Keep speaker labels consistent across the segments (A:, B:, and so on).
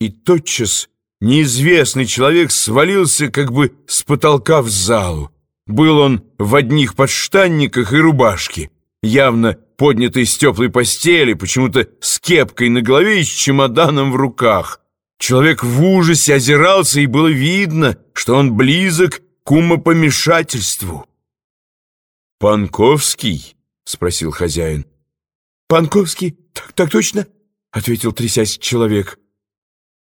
A: и тотчас неизвестный человек свалился как бы с потолка в залу. Был он в одних подштанниках и рубашке, явно поднятый с теплой постели, почему-то с кепкой на голове и с чемоданом в руках. Человек в ужасе озирался, и было видно, что он близок к умопомешательству. «Панковский?» — спросил хозяин.
B: «Панковский, так, так точно?» — ответил, трясясь человек.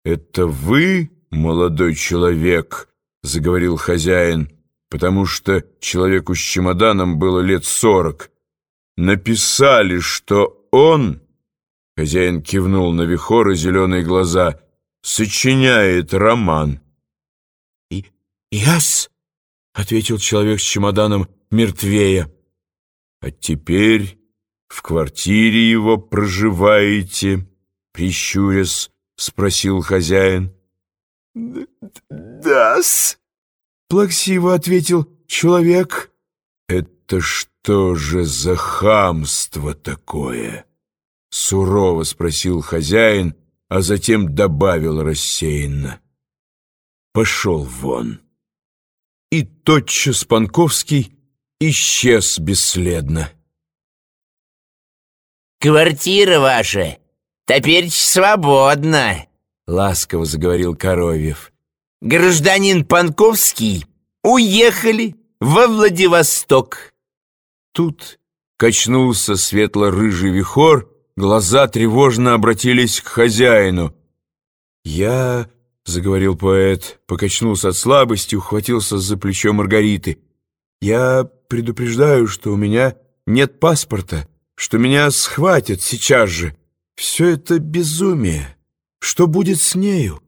A: «Это вы, молодой человек?» — заговорил хозяин, потому что человеку с чемоданом было лет сорок. «Написали, что он...» — хозяин кивнул на Вихора зеленые глаза — сочиняет роман.
B: И «Яс!» — ответил человек с чемоданом мертвея.
A: «А теперь в квартире его проживаете?» — прищурясь, спросил хозяин.
B: «Да-с», — плаксиво ответил человек.
A: «Это что же за хамство такое?» — сурово спросил хозяин, а затем добавил рассеянно. «Пошел вон». И тотчас Панковский исчез бесследно.
C: «Квартира ваша теперь свободна», — ласково заговорил Коровьев. «Гражданин Панковский уехали во Владивосток».
A: Тут качнулся светло-рыжий вихор, глаза тревожно обратились к хозяину. «Я...» — заговорил поэт, покачнулся от слабости, ухватился за плечо Маргариты. «Я предупреждаю, что у меня нет паспорта» что меня схватят сейчас же. Все это безумие. Что будет с нею?»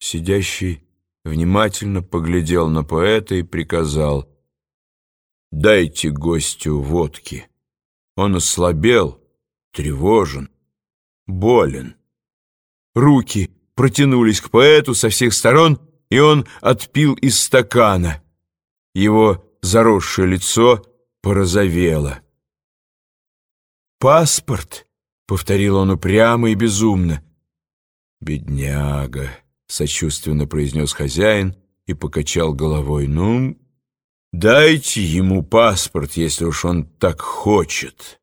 A: Сидящий внимательно поглядел на поэта и приказал. «Дайте гостю водки. Он ослабел, тревожен, болен». Руки протянулись к поэту со всех сторон, и он отпил из стакана. Его заросшее лицо порозовело. «Паспорт», — повторил он упрямо и безумно. «Бедняга», — сочувственно произнес хозяин и покачал головой. «Ну, дайте ему паспорт, если уж он так хочет».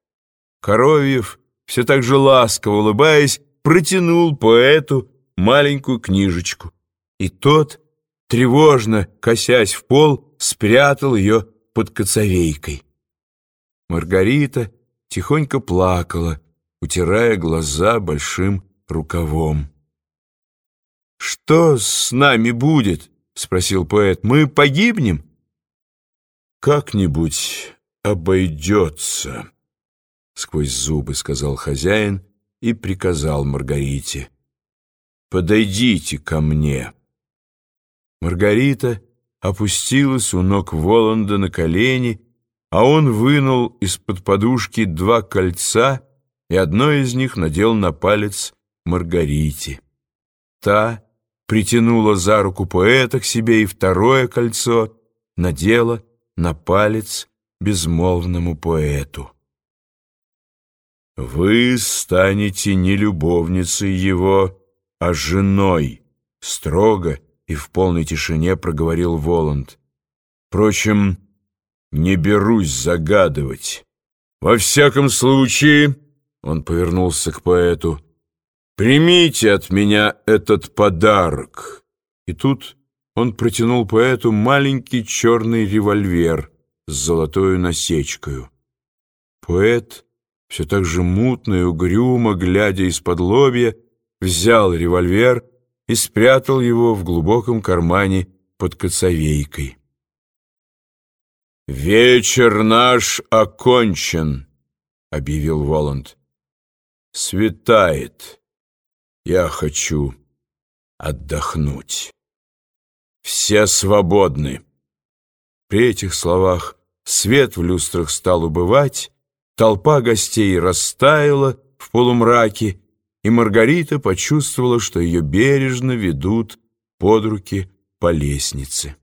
A: Коровьев, все так же ласково улыбаясь, протянул поэту маленькую книжечку. И тот, тревожно косясь в пол, спрятал ее под коцовейкой. Маргарита тихонько плакала, утирая глаза большим рукавом. «Что с нами будет?» — спросил поэт. «Мы погибнем?» «Как-нибудь обойдется», — сквозь зубы сказал хозяин и приказал Маргарите. «Подойдите ко мне». Маргарита опустилась у ног Воланда на колени а он вынул из-под подушки два кольца и одно из них надел на палец Маргарите. Та притянула за руку поэта к себе и второе кольцо надела на палец безмолвному поэту. «Вы станете не любовницей его, а женой», — строго и в полной тишине проговорил Воланд. «Впрочем, не берусь загадывать. Во всяком случае, он повернулся к поэту, примите от меня этот подарок. И тут он протянул поэту маленький черный револьвер с золотой насечкой. Поэт, все так же мутно и угрюмо, глядя из-под лобья, взял револьвер и спрятал его в глубоком кармане под коцовейкой. «Вечер наш окончен», — объявил Воланд. «Светает. Я хочу отдохнуть. Все свободны». При этих словах свет в люстрах стал убывать, толпа гостей растаяла в полумраке, и Маргарита почувствовала, что ее бережно ведут под руки по лестнице.